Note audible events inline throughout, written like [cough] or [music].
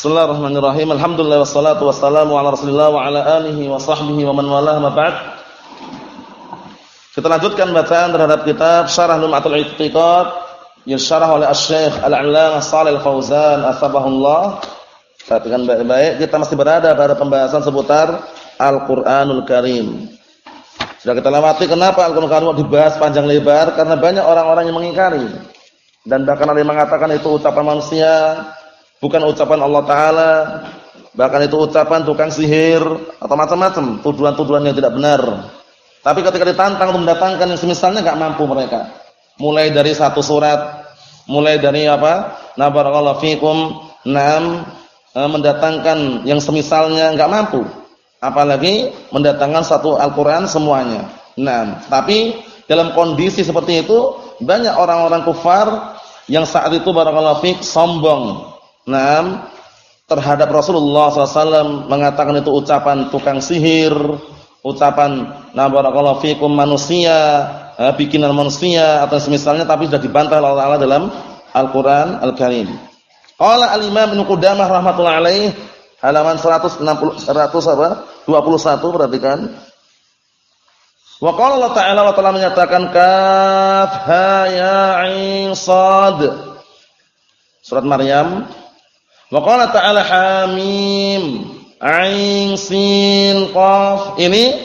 Bismillahirrahmanirrahim. Alhamdulillah wassalatu wassalamu ala Rasulillah wa ala alihi wa sahbihi wa man walah ma ba'd. Kita lanjutkan bacaan terhadap kitab Syarah Lum'atul I'tiqad yang syarah oleh Asy-Syaikh Al-'Allamah Shalal Fauzan atsabahullah. Perhatikan baik-baik, kita masih berada pada pembahasan seputar Al-Qur'anul Karim. Sudah kita lewati kenapa Al-Qur'anul Karim dibahas panjang lebar karena banyak orang-orang yang mengingkari. Dan bahkan ada yang mengatakan itu ucapan manusia bukan ucapan Allah Taala, bahkan itu ucapan tukang sihir atau macam-macam tuduhan-tuduhan yang tidak benar. Tapi ketika ditantang untuk mendatangkan yang semisalnya enggak mampu mereka. Mulai dari satu surat, mulai dari apa? Na barakallahu fikum, enam eh, mendatangkan yang semisalnya enggak mampu. Apalagi mendatangkan satu Al-Qur'an semuanya. Nah, tapi dalam kondisi seperti itu banyak orang-orang kufar yang saat itu barakallahu fik sombong Naam terhadap Rasulullah SAW mengatakan itu ucapan tukang sihir, ucapan na barakallahu fikum manusia, eh, bikinan manusia atau semisalnya tapi sudah dibantah oleh Allah dalam Al-Qur'an Al-Karim. Qala al-Imam Ibnu Qudamah rahimatullah alaih halaman 160 100 apa? 21 perhatikan. Wa qala Allah Ta'ala wa Ta'ala menyatakan kaf ha ya 'ain sad. Surat Maryam Wa qala ta'ala hamim ain sin qaf. Ini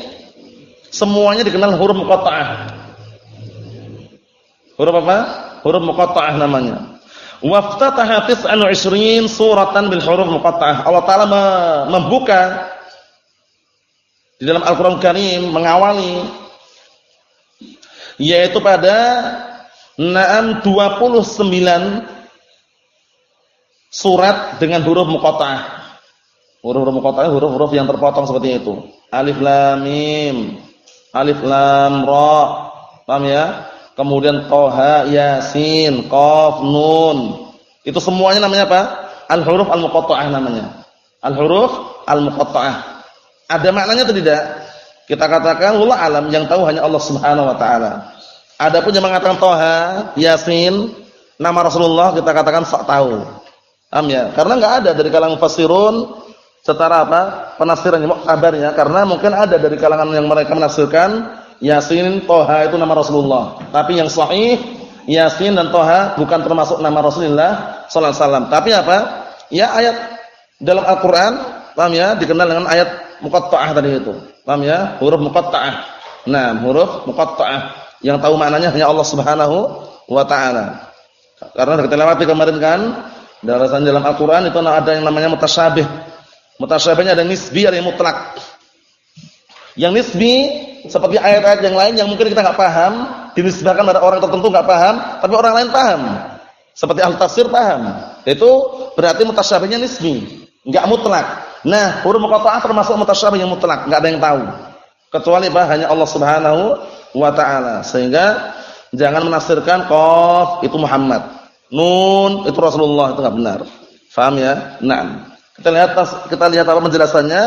semuanya dikenal huruf muqatta'ah. Huruf apa? Huruf muqatta'ah namanya. Waftataha 29 suratan bil huruf muqatta'ah. Allah taala membuka di dalam Al-Qur'an Karim mengawali yaitu pada Naam 29 surat dengan huruf muqatta'ah. Huruf-huruf muqatta'ah huruf-huruf yang terpotong seperti itu. Alif lam mim, alif lam ra. Paham ya? Kemudian toha, yasin, qaf, nun. Itu semuanya namanya apa? Al-huruf al-muqatta'ah namanya. Al-huruf al-muqatta'ah. Ada maknanya atau tidak? Kita katakan Allah alam yang tahu hanya Allah Subhanahu wa taala. Adapun yang mengatakan toha, yasin, nama Rasulullah kita katakan sok tahu. Am ya? Karena enggak ada dari kalangan fasirun secara apa? penafsirannya, kabarnya karena mungkin ada dari kalangan yang mereka menafsirkan Yasin, Toha itu nama Rasulullah. Tapi yang sahih Yasin dan Toha bukan termasuk nama Rasulullah sallallahu wasallam. Tapi apa? Ya ayat dalam Al-Qur'an, paham ya? Dikenal dengan ayat muqatta'ah tadi itu. Paham ya? Huruf muqatta'ah. Nah, huruf muqatta'ah yang tahu maknanya hanya Allah Subhanahu wa taala. Karena kita lewati kemarin kan Darasan dalam Al-Quran itu ada yang namanya mutasyabih. Mutasyabihnya ada nisbi, ada yang mutlak. Yang nisbi seperti ayat-ayat yang lain yang mungkin kita nggak paham, dinisbahkan pada orang tertentu nggak paham, tapi orang lain paham. Seperti ahli tafsir paham. Itu berarti mutasyabihnya nisbi, nggak mutlak. Nah, huruf muqatta'ah termasuk mutasyabih yang mutlak, nggak ada yang tahu. Kecuali hanya Allah Subhanahu wa taala. Sehingga jangan menafsirkan qaf itu Muhammad. Nun itu Rasulullah itu enggak benar. Faham ya? Naam. Kita lihat kita lihat apa penjelasannya.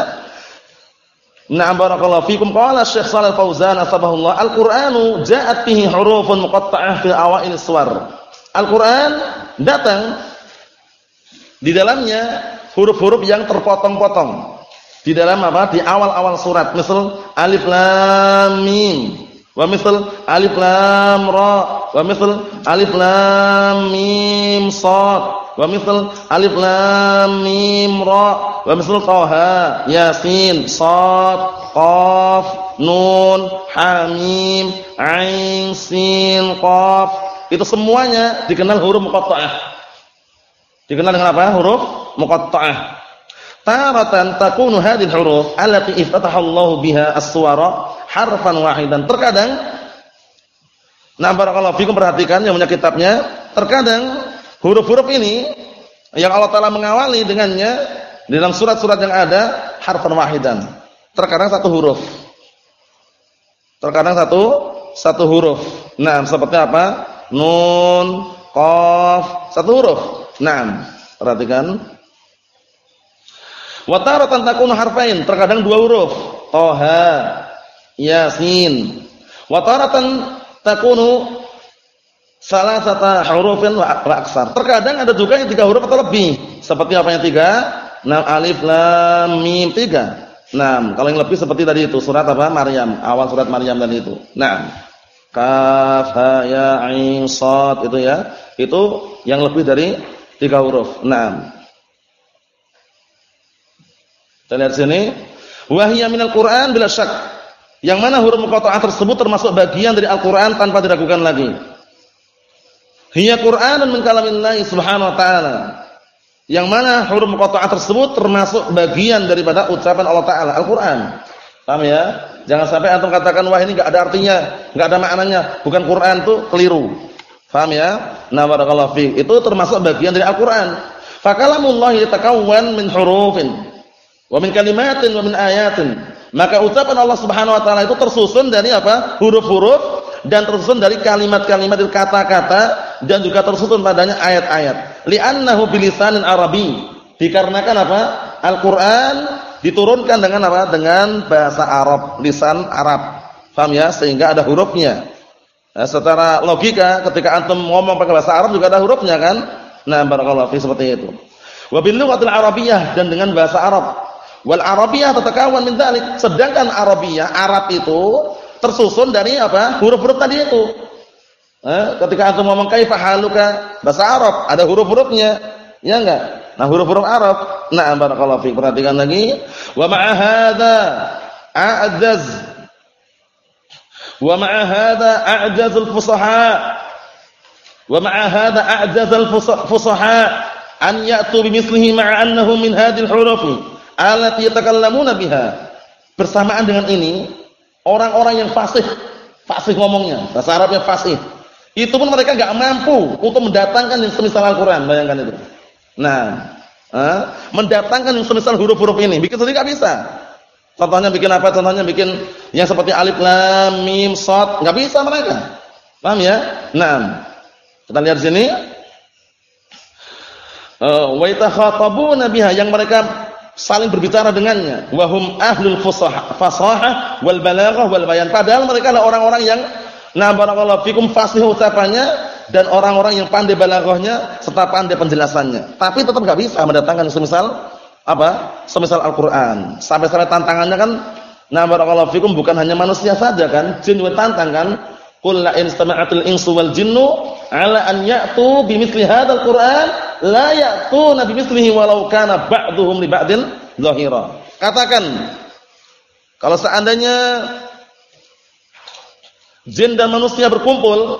Na'am barakallahu fikum qala Syekh Shalal Fauzan atsabahullah Al-Qur'anu ja'at fihi hurufun muqatta'ah fi awail suwar. Al-Qur'an datang di dalamnya huruf-huruf yang terpotong-potong. Di dalam apa? Di awal-awal surat. Misal alif lam mim wa misal alif lam ra. Wa misal alif lam mim sad. Wa misal alif lam mim ra. Wa misal taha yasin sad qaf nun hamim ain sin qaf. Itu semuanya dikenal huruf muqatta'ah. Dikenal dengan apa? Huruf muqatta'ah. Taratan takunu hadhihi huruf allati iftataha Allah biha as-suwara harfan wahidan. Terkadang Nah, barakallahu fikum perhatikan yang punya kitabnya, terkadang huruf-huruf ini yang Allah taala mengawali dengannya dalam surat-surat yang ada harfan wahidan. Terkadang satu huruf. Terkadang satu satu huruf. Nah, seperti apa? Nun, qaf, satu huruf. Nah, perhatikan. Wa taratan takunu harfain, terkadang dua huruf. Toha, Yasin. Wa taratan takunu salah satu hurufin wa aksar. Terkadang ada juga yang tiga huruf atau lebih. Seperti apa yang tiga? Nam alif lam mim tiga. Nah, kalau yang lebih seperti tadi itu surat apa? Maryam, awal surat Maryam tadi itu. Nah, kaf ha ya ain sad itu ya. Itu yang lebih dari tiga huruf. Nah. Kita lihat sini. Wahya minal Qur'an bila syak. Yang mana huruf muqatta'ah tersebut termasuk bagian dari Al-Qur'an tanpa diragukan lagi. Hiya Qur'anun min kalamillah subhanahu wa ta'ala. Yang mana huruf muqatta'ah tersebut termasuk bagian daripada ucapan Allah taala Al-Qur'an. Paham ya? Jangan sampai antum katakan wah ini enggak ada artinya, enggak ada maknanya, bukan Quran tuh keliru. Paham ya? Nah, barakallahu fi. Itu termasuk bagian dari Al-Qur'an. Fa kalamullah yatakawwan min hurufin wa min kalimatin wa min ayatin. Maka ucapan Allah Subhanahu wa taala itu tersusun dari apa? Huruf-huruf dan tersusun dari kalimat-kalimat kata-kata dan juga tersusun padanya ayat-ayat. Li'annahu bilisanin Arabi. Dikarenakan apa? Al-Qur'an diturunkan dengan apa? Dengan bahasa Arab, lisan Arab. Paham ya? Sehingga ada hurufnya. Nah, secara logika ketika antum ngomong pakai bahasa Arab juga ada hurufnya kan? Nah, barakallahu fi seperti itu. Wa bil lughatil arabiyyah dan dengan bahasa Arab. Wal arabiyyah tatakawan min dzalik. Sedangkan Arabiyah, Arab itu tersusun dari apa? Huruf-huruf tadi itu. Eh, ketika antum ngomong kaifa haluka bahasa Arab ada huruf-hurufnya. Ya enggak? Nah, huruf-huruf Arab. Nah, barakallahu fiik. Perhatikan lagi. Wa ma'a hadza a'jaz Wa ma'a hadza a'jazul fusaha. Wa ma'a hadza a'jazul fusaha an ya'tu bimithlihi ma'a annahu min hadhil huruf allati yatakallamuna biha. Bersamaan dengan ini, orang-orang yang fasih, fasih ngomongnya, bahasa Arabnya fasih itu pun mereka nggak mampu untuk mendatangkan yang semisal Al-Qur'an, bayangkan itu. Nah, eh, mendatangkan yang semisal huruf-huruf ini, bikin sendiri nggak bisa. Contohnya bikin apa? Contohnya bikin yang seperti alif lam mim shad, nggak bisa mereka. Paham ya? Nah, kita lihat sini. Eh, wa yang mereka saling berbicara dengannya. Wahum ahlul fasahah wal balaghah wal bayan. Padahal mereka adalah orang-orang yang Nah, barakallahu fikum fasih ucapannya dan orang-orang yang pandai balaghahnya serta pandai penjelasannya. Tapi tetap enggak bisa mendatangkan semisal apa? Semisal Al-Qur'an. Sampai-sampai tantangannya kan nah barakallahu fikum bukan hanya manusia saja kan, jin juga tantang kan. Qul la in insu wal jinnu ala an ya'tu bimithli hadzal Qur'an la ya'tuna bimithlihi walau kana ba'dhum li ba'din zahira. Katakan kalau seandainya jin dan manusia berkumpul,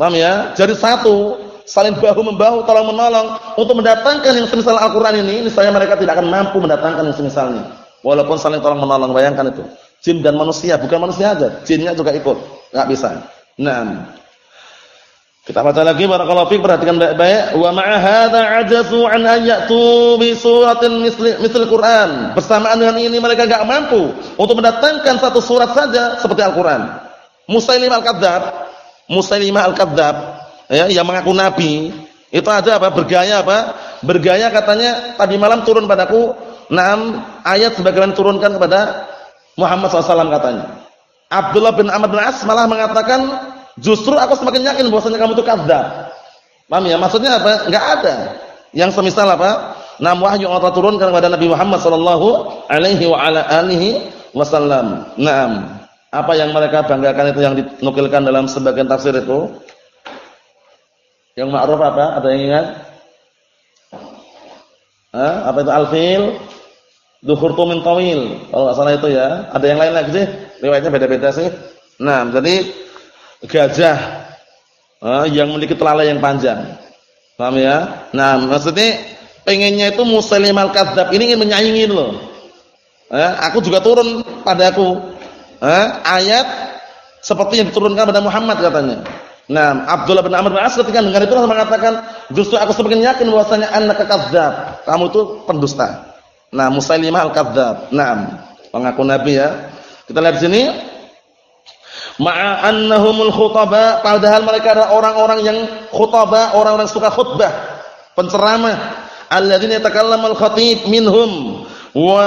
paham ya? Jadi satu, saling bahu membahu, tolong menolong untuk mendatangkan yang semisal Al-Qur'an ini, niscaya mereka tidak akan mampu mendatangkan yang semisalnya. Walaupun saling tolong menolong, bayangkan itu. Jin dan manusia, bukan manusia aja, jinnya juga ikut, enggak bisa. Nah, kita baca lagi barakallahu fiik perhatikan baik-baik wa ma'a hadza ajazu an ayatu bi suratin misli misli Quran. Bersamaan dengan ini mereka enggak mampu untuk mendatangkan satu surat saja seperti Al-Qur'an. Musailimah al-Kadzab, Musailimah al-Kadzab ya yang mengaku nabi, itu ada apa? Bergaya apa? Bergaya katanya tadi malam turun padaku enam ayat sebagaimana turunkan kepada Muhammad SAW katanya. Abdullah bin Amr bin As malah mengatakan justru aku semakin yakin bahwasanya kamu itu kadzab. Paham ya? Maksudnya apa? Enggak ada. Yang semisal apa? Nam wahyu Allah turunkan kepada Nabi Muhammad sallallahu alaihi wa ala alihi wasallam. Naam. Apa yang mereka banggakan itu yang dinukilkan dalam sebagian tafsir itu? Yang ma'ruf apa? Ada yang ingat? Hah? Apa itu al-fil? Dukhurtu min tawil. Kalau enggak salah itu ya. Ada yang lain lagi sih? Riwayatnya beda-beda sih. Nah, jadi gajah eh, yang memiliki telalai yang panjang. Paham ya? Nah, maksudnya pengennya itu Muslim al-Kadzab ini ingin menyaingi loh. Eh, aku juga turun padaku eh, ayat seperti yang diturunkan pada Muhammad katanya. Nah, Abdullah bin Amr bin As ketika dengar itu langsung mengatakan, justru aku semakin yakin bahwasanya annaka kadzdzab. Kamu itu pendusta. Nah, Musailimah al-kadzdzab. Nah, pengaku nabi ya. Kita lihat sini. Ma'a annahumul khutaba, padahal mereka adalah orang-orang yang khutaba, orang-orang suka khutbah, penceramah. Alladzina yatakallamu al-khatib minhum wa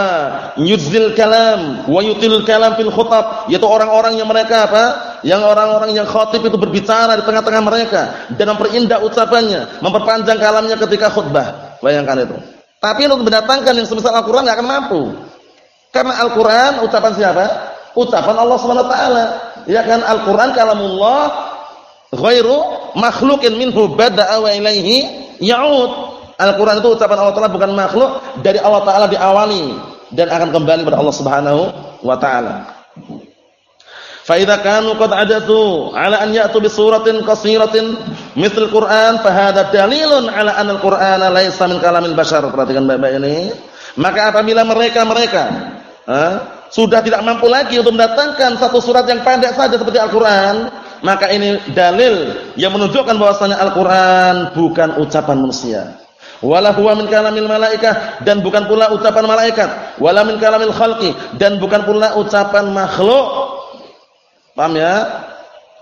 yuzil kalam wa yutil kalam fil khutab yaitu orang-orang yang mereka apa yang orang-orang yang khatib itu berbicara di tengah-tengah mereka dan memperindah ucapannya, memperpanjang kalamnya ketika khutbah. Bayangkan itu. Tapi untuk mendatangkan yang semisal Al-Qur'an enggak akan mampu. Karena Al-Qur'an ucapan siapa? Ucapan Allah Subhanahu wa taala. Ya kan Al-Qur'an kalamullah ghairu makhluqin minhu bada'a wa ilaihi ya'ud. Al-Qur'an itu ucapan Allah Taala bukan makhluk, dari Allah Taala diawali dan akan kembali kepada Allah Subhanahu wa taala. Fa idza kanu qad adatu ala an ya'tu bi suratin qasiratin mithl Qur'an fa hadha dalilun ala anna al-Qur'ana laysa min kalamil bashar. Perhatikan baik-baik ini. Maka apabila mereka-mereka sudah tidak mampu lagi untuk mendatangkan satu surat yang pendek saja seperti Al-Qur'an, maka ini dalil yang menunjukkan bahwasanya Al-Qur'an bukan ucapan manusia. Wala huwa min kalamil malaikah dan bukan pula ucapan malaikat, wala min kalamil khalqi dan bukan pula ucapan makhluk Paham ya?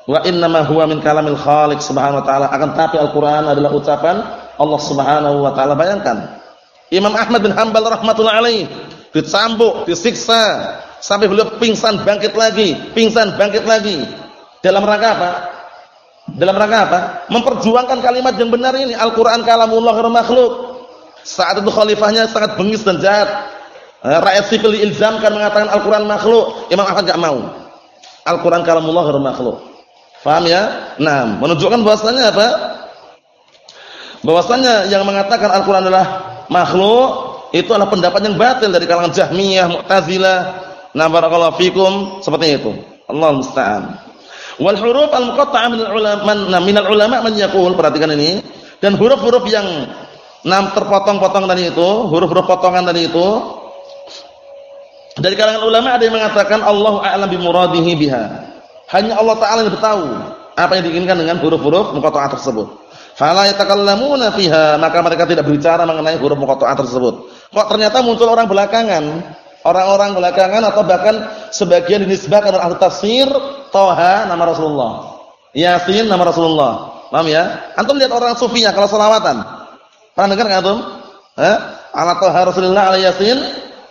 Wa innama huwa min kalamil khaliq subhanahu wa ta'ala. Akan tapi Al-Qur'an adalah ucapan Allah Subhanahu wa taala. Bayangkan. Imam Ahmad bin Hanbal rahmatullah alaih dicambuk, disiksa sampai beliau pingsan bangkit lagi, pingsan bangkit lagi. Dalam rangka apa? Dalam rangka apa? Memperjuangkan kalimat yang benar ini, Al-Qur'an kalamullah ghairu makhluk. Saat itu khalifahnya sangat bengis dan jahat. Eh, rakyat sipil diilzamkan mengatakan Al-Qur'an makhluk. Imam Ahmad enggak mau. Al-Qur'an kalamullah ghairu makhluk. Faham ya? Nah, menunjukkan bahwasanya apa? Bahwasanya yang mengatakan Al-Qur'an adalah makhluk itu adalah pendapat yang batil dari kalangan Jahmiyah, Mu'tazilah. Nah, barakallahu fikum seperti itu. Allah musta'an. Wal huruf al-muqatta'ah min al-ulama nah, min al-ulama man yaqul, perhatikan ini. Dan huruf-huruf yang enam terpotong-potong tadi itu, huruf-huruf potongan tadi itu dari kalangan ulama ada yang mengatakan Allah a'lam bi muradihi biha. Hanya Allah taala yang tahu apa yang diinginkan dengan huruf-huruf muqatta'ah tersebut. Fala yatakallamuna fiha, maka mereka tidak berbicara mengenai huruf muqatta'ah tersebut. Kok ternyata muncul orang belakangan, orang-orang belakangan atau bahkan sebagian dinisbahkan oleh ahli tafsir, Toha nama Rasulullah. Yasin nama Rasulullah. Paham ya? Antum lihat orang sufinya kalau selawatan. Pernah dengar enggak antum? Eh? Ala Toha Rasulullah ala Yasin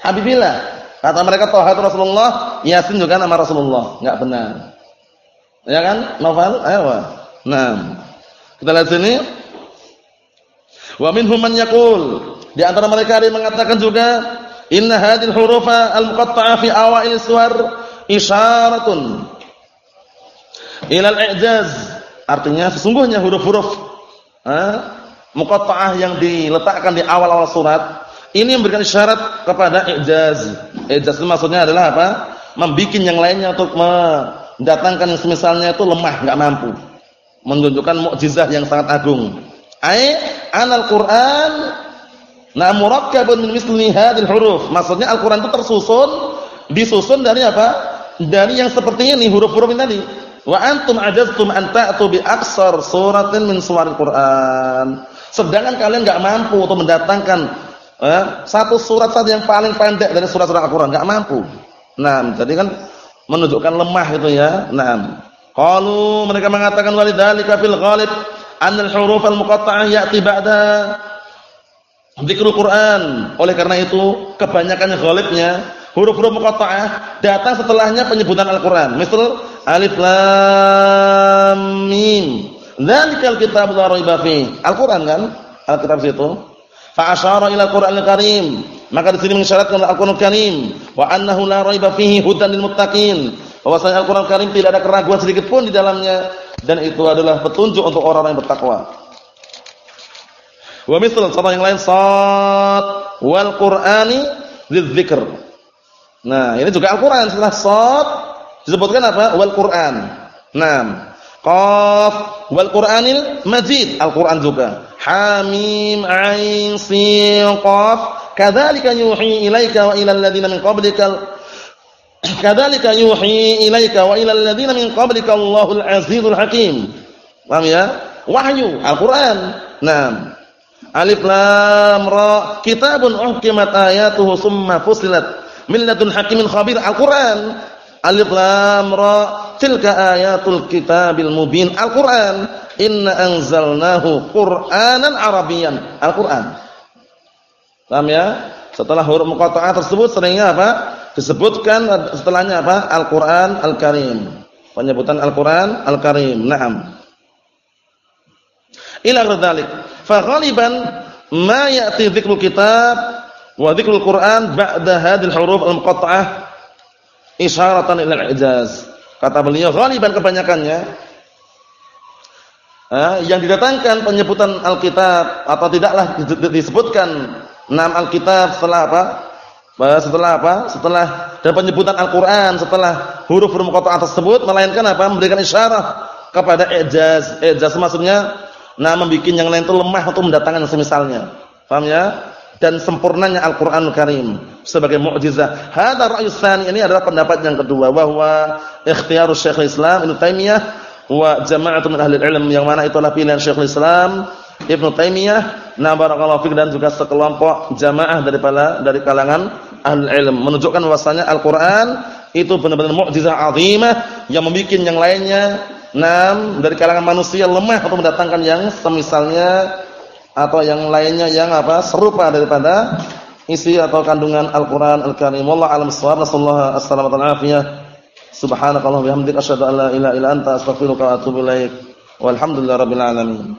Habibillah. Kata mereka Toha itu Rasulullah, Yasin juga nama Rasulullah. Enggak benar. Ya kan? Novel? Ayo. Nah. Kita lihat sini. Wa minhum man yaqul. Di antara mereka ada yang mengatakan juga inna hadhil hurufa al-muqatta'ah fi awail suwar isyaratun ila al-i'jaz. Artinya sesungguhnya huruf-huruf eh, muqatta'ah yang diletakkan di awal-awal surat ini memberikan syarat kepada ijaz. Ijaz itu maksudnya adalah apa? Membikin yang lainnya untuk mendatangkan yang semisalnya itu lemah, enggak mampu. Menunjukkan mukjizat yang sangat agung. Ai anal Qur'an na murakkabun min misli hadhil huruf. Maksudnya Al-Qur'an itu tersusun, disusun dari apa? Dari yang seperti ini huruf-huruf ini tadi. Wa antum ajaztum an ta'tu bi aksar suratin min suwaril Qur'an. Sedangkan kalian enggak mampu untuk mendatangkan eh, satu surat saja yang paling pendek dari surat-surat Al-Qur'an enggak mampu. Nah, jadi kan menunjukkan lemah itu ya. Nah, qalu mereka mengatakan walidzalika fil ghalib anal huruf al-muqatta'ah ya'ti ba'da dzikrul Qur'an. Oleh karena itu, kebanyakan ghalibnya huruf-huruf muqatta'ah datang setelahnya penyebutan Al-Qur'an. Misal alif lam mim. Dzalikal kitab la raiba. Al-Qur'an kan? Al-kitab itu fa asyara ila Al-Qur'anil Karim. Maka di sini mengisyaratkan Al-Qur'anul Karim wa annahu la raiba fihi hudan lil muttaqin. Bahwasanya Al-Qur'an Karim tidak ada keraguan sedikit pun di dalamnya dan itu adalah petunjuk untuk orang-orang yang bertakwa. Wa misal contoh yang lain sad wal Qur'ani lidzikr. Nah, ini juga Al-Qur'an setelah sad disebutkan apa? Wal Qur'an. Naam. Qaf wal Qur'anil Majid, Al-Qur'an juga. Hamim Ain Sin Qaf. Kadzalika yuhi ilaika wa ilal ladzina min qablikal [coughs] Kadzalika yuhi ilaika wa ilal ladzina min qablika Allahul Azizul Hakim. Paham ya? Wahyu Al-Qur'an. Naam. Alif Lam Ra. Kitabun uhkimat ayatuhu summa fusilat min ladun hakimin khabir. Al-Qur'an. Alif Lam Ra. Tilka ayatul kitabil mubin. Al-Qur'an. Inna anzalnahu Qur'anan Arabian. Al-Qur'an. Paham ya? Setelah huruf muqatta'ah tersebut seringnya apa? Disebutkan setelahnya apa? Al-Qur'an Al-Karim. Penyebutan Al-Qur'an Al-Karim. Naam. Ila dzalik. Fa ghaliban ma ya'ti dzikrul kitab wa dzikrul Qur'an ba'da hadhil huruf al-muqatta'ah isyaratan ila al-ijaz. Kata beliau ghaliban kebanyakannya eh, yang didatangkan penyebutan Alkitab atau tidaklah disebutkan nama Alkitab setelah apa? Setelah apa? Setelah dan penyebutan Al-Qur'an setelah huruf-huruf muqatta'ah tersebut melainkan apa? Memberikan isyarat kepada ijaz. Ijaz maksudnya nah membuat yang lain itu lemah untuk mendatangkan semisalnya. Paham ya? dan sempurnanya Al-Qur'an Al Karim sebagai mukjizat. Hadza ra'yu ini adalah pendapat yang kedua bahwa ikhtiar Syekh Islam Ibnu Taimiyah wa jama'atu min ahli ilm yang mana itulah pilihan Syekh Islam Ibnu Taimiyah na barakallahu fik dan juga sekelompok jamaah daripada dari kalangan ahli ilm menunjukkan bahwasanya Al-Qur'an itu benar-benar mukjizat azimah yang membuat yang lainnya enam dari kalangan manusia lemah untuk mendatangkan yang semisalnya atau yang lainnya yang apa serupa daripada isi atau kandungan Al-Qur'an Al-Karim. Wallahu a'lam bissawab. As-salamata wal afiyah. Subhanakallahumma bihamdika asyhadu an la ilaha illa anta astaghfiruka wa atubu ilaik. Walhamdulillahirabbil alamin.